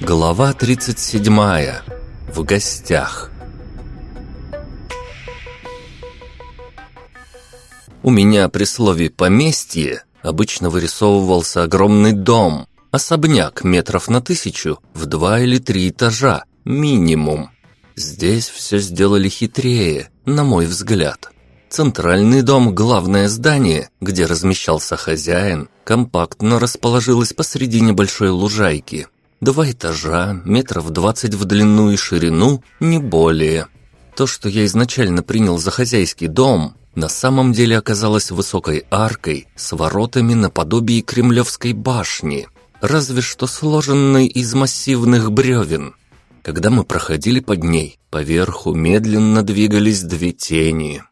Глава 37. В гостях. У меня при слове «поместье» обычно вырисовывался огромный дом, особняк метров на тысячу, в два или три этажа, минимум. Здесь все сделали хитрее, на мой взгляд. Центральный дом, главное здание, где размещался хозяин, компактно расположилось посреди небольшой лужайки. Два этажа, метров двадцать в длину и ширину, не более. То, что я изначально принял за хозяйский дом, на самом деле оказалось высокой аркой с воротами наподобие Кремлевской башни, разве что сложенной из массивных бревен. Когда мы проходили под ней, поверху медленно двигались две тени.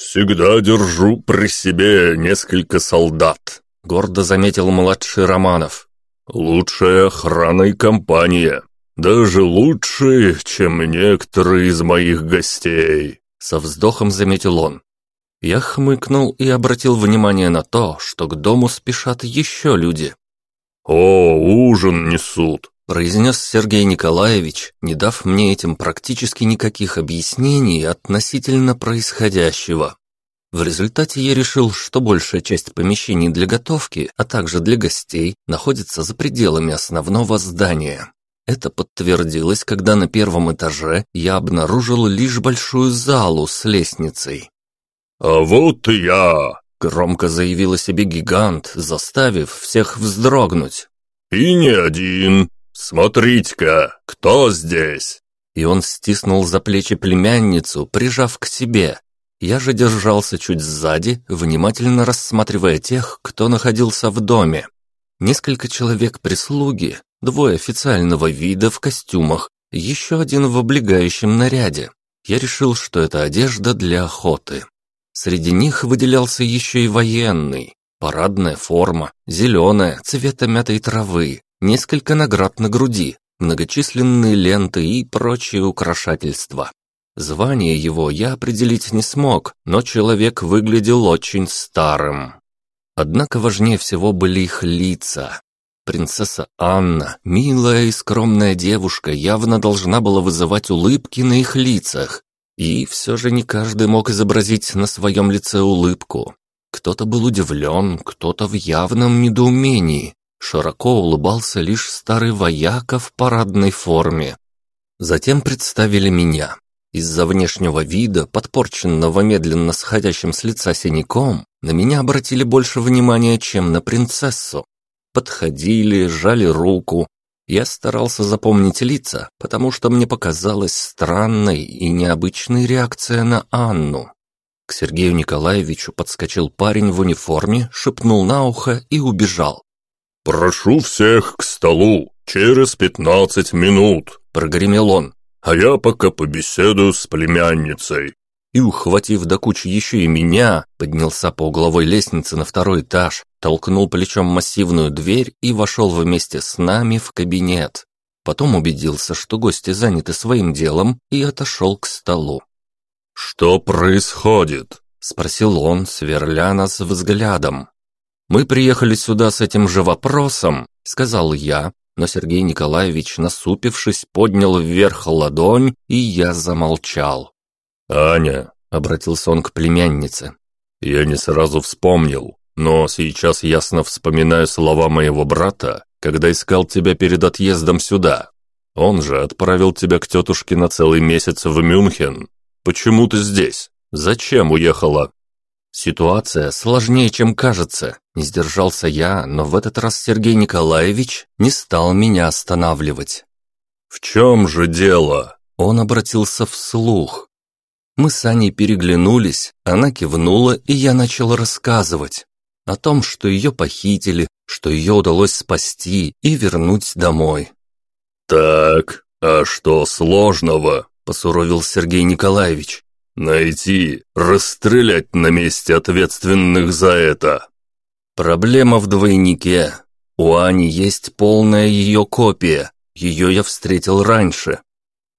«Всегда держу при себе несколько солдат», — гордо заметил младший Романов. «Лучшая охрана и компания. Даже лучше, чем некоторые из моих гостей», — со вздохом заметил он. Я хмыкнул и обратил внимание на то, что к дому спешат еще люди. «О, ужин несут», — произнес Сергей Николаевич, не дав мне этим практически никаких объяснений относительно происходящего. В результате я решил, что большая часть помещений для готовки, а также для гостей, находится за пределами основного здания. Это подтвердилось, когда на первом этаже я обнаружил лишь большую залу с лестницей. «А вот и я!» — громко заявил о себе гигант, заставив всех вздрогнуть. «И не один! Смотрите-ка, кто здесь?» И он стиснул за плечи племянницу, прижав к себе, я же держался чуть сзади, внимательно рассматривая тех, кто находился в доме. Несколько человек прислуги, двое официального вида в костюмах, еще один в облегающем наряде. Я решил, что это одежда для охоты. Среди них выделялся еще и военный. Парадная форма, зеленая, цвета мятой травы, несколько наград на груди, многочисленные ленты и прочие украшательства. Звание его я определить не смог, но человек выглядел очень старым. Однако важнее всего были их лица. Принцесса Анна, милая и скромная девушка, явно должна была вызывать улыбки на их лицах. И все же не каждый мог изобразить на своем лице улыбку. Кто-то был удивлен, кто-то в явном недоумении. Широко улыбался лишь старый вояка в парадной форме. Затем представили меня. Из-за внешнего вида, подпорченного медленно сходящим с лица синяком, на меня обратили больше внимания, чем на принцессу. Подходили, жали руку. Я старался запомнить лица, потому что мне показалась странной и необычной реакция на Анну. К Сергею Николаевичу подскочил парень в униформе, шепнул на ухо и убежал. «Прошу всех к столу, через пятнадцать минут», — прогремел он а я пока побеседую с племянницей». И, ухватив до кучи еще и меня, поднялся по угловой лестнице на второй этаж, толкнул плечом массивную дверь и вошел вместе с нами в кабинет. Потом убедился, что гости заняты своим делом, и отошел к столу. «Что происходит?» – спросил он, сверля нас взглядом. «Мы приехали сюда с этим же вопросом», – сказал я, но Сергей Николаевич, насупившись, поднял вверх ладонь, и я замолчал. «Аня», — обратился он к племяннице, — «я не сразу вспомнил, но сейчас ясно вспоминаю слова моего брата, когда искал тебя перед отъездом сюда. Он же отправил тебя к тетушке на целый месяц в Мюнхен. Почему ты здесь? Зачем уехала?» Ситуация сложнее, чем кажется. Не сдержался я, но в этот раз Сергей Николаевич не стал меня останавливать. «В чем же дело?» Он обратился вслух. Мы с Аней переглянулись, она кивнула, и я начал рассказывать о том, что ее похитили, что ее удалось спасти и вернуть домой. «Так, а что сложного?» – посуровил Сергей Николаевич. Найти, расстрелять на месте ответственных за это. Проблема в двойнике. У Ани есть полная ее копия. Ее я встретил раньше.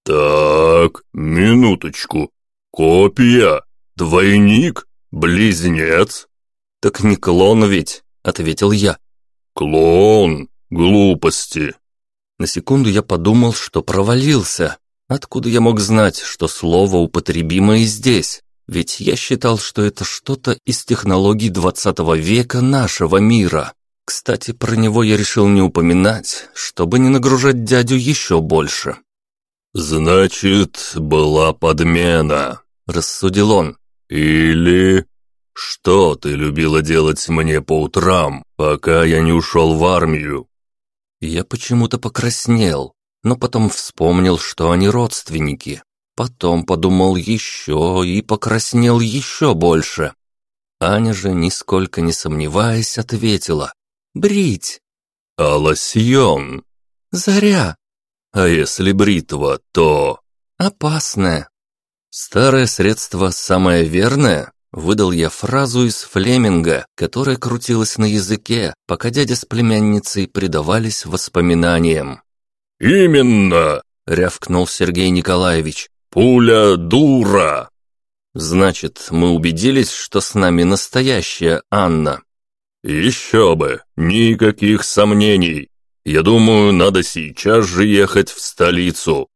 Так, минуточку. Копия? Двойник? Близнец? Так не клон ведь. — ответил я. «Клоун! Глупости!» На секунду я подумал, что провалился. Откуда я мог знать, что слово употребимо и здесь? Ведь я считал, что это что-то из технологий 20 века нашего мира. Кстати, про него я решил не упоминать, чтобы не нагружать дядю еще больше. «Значит, была подмена», — рассудил он. «Или...» «Что ты любила делать мне по утрам, пока я не ушел в армию?» Я почему-то покраснел, но потом вспомнил, что они родственники. Потом подумал еще и покраснел еще больше. Аня же, нисколько не сомневаясь, ответила. «Брить». «А лосьон?» «Заря». «А если бритва, то...» «Опасное». «Старое средство самое верное?» Выдал я фразу из Флеминга, которая крутилась на языке, пока дядя с племянницей предавались воспоминаниям. «Именно!» — рявкнул Сергей Николаевич. «Пуля дура!» «Значит, мы убедились, что с нами настоящая Анна?» «Еще бы! Никаких сомнений! Я думаю, надо сейчас же ехать в столицу!»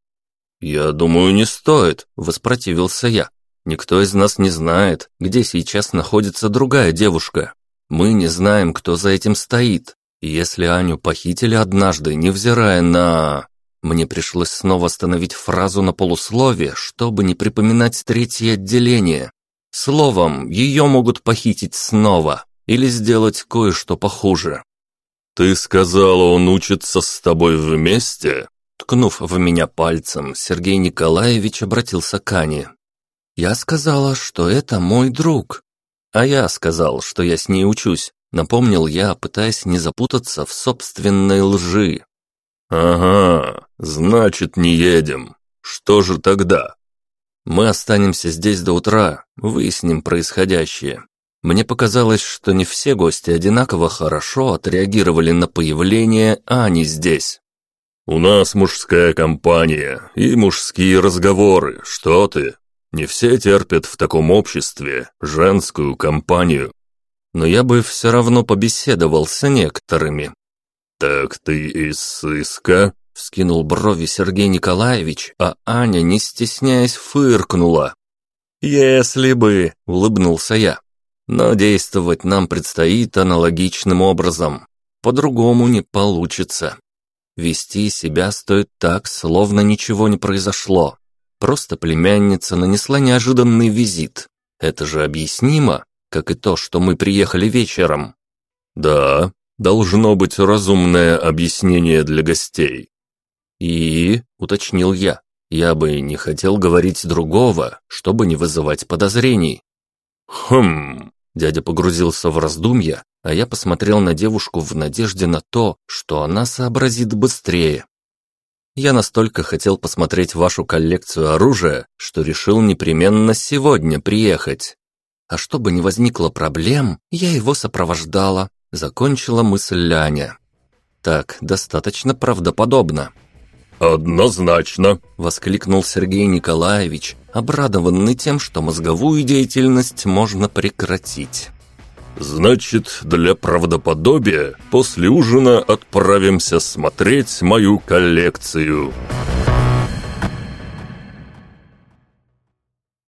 «Я думаю, не стоит», — воспротивился я. Никто из нас не знает, где сейчас находится другая девушка. Мы не знаем, кто за этим стоит. Если Аню похитили однажды, невзирая на... Мне пришлось снова остановить фразу на полуслове, чтобы не припоминать третье отделение. Словом, ее могут похитить снова или сделать кое-что похуже. «Ты сказала, он учится с тобой вместе?» Ткнув в меня пальцем, Сергей Николаевич обратился к Ане. Я сказала, что это мой друг. А я сказал, что я с ней учусь, напомнил я, пытаясь не запутаться в собственной лжи. Ага, значит, не едем. Что же тогда? Мы останемся здесь до утра, выясним происходящее. Мне показалось, что не все гости одинаково хорошо отреагировали на появление Ани здесь. «У нас мужская компания и мужские разговоры, что ты?» Не все терпят в таком обществе женскую компанию. Но я бы все равно побеседовал с некоторыми. «Так ты из сыска?» — вскинул брови Сергей Николаевич, а Аня, не стесняясь, фыркнула. «Если бы», — улыбнулся я. «Но действовать нам предстоит аналогичным образом. По-другому не получится. Вести себя стоит так, словно ничего не произошло. Просто племянница нанесла неожиданный визит. Это же объяснимо, как и то, что мы приехали вечером. Да, должно быть разумное объяснение для гостей. И, уточнил я, я бы не хотел говорить другого, чтобы не вызывать подозрений. Хм, дядя погрузился в раздумья, а я посмотрел на девушку в надежде на то, что она сообразит быстрее. Я настолько хотел посмотреть вашу коллекцию оружия, что решил непременно сегодня приехать. А чтобы не возникло проблем, я его сопровождала, закончила мысль Ляня. Так, достаточно правдоподобно. «Однозначно!» – воскликнул Сергей Николаевич, обрадованный тем, что мозговую деятельность можно прекратить. Значит, для правдоподобия после ужина отправимся смотреть мою коллекцию.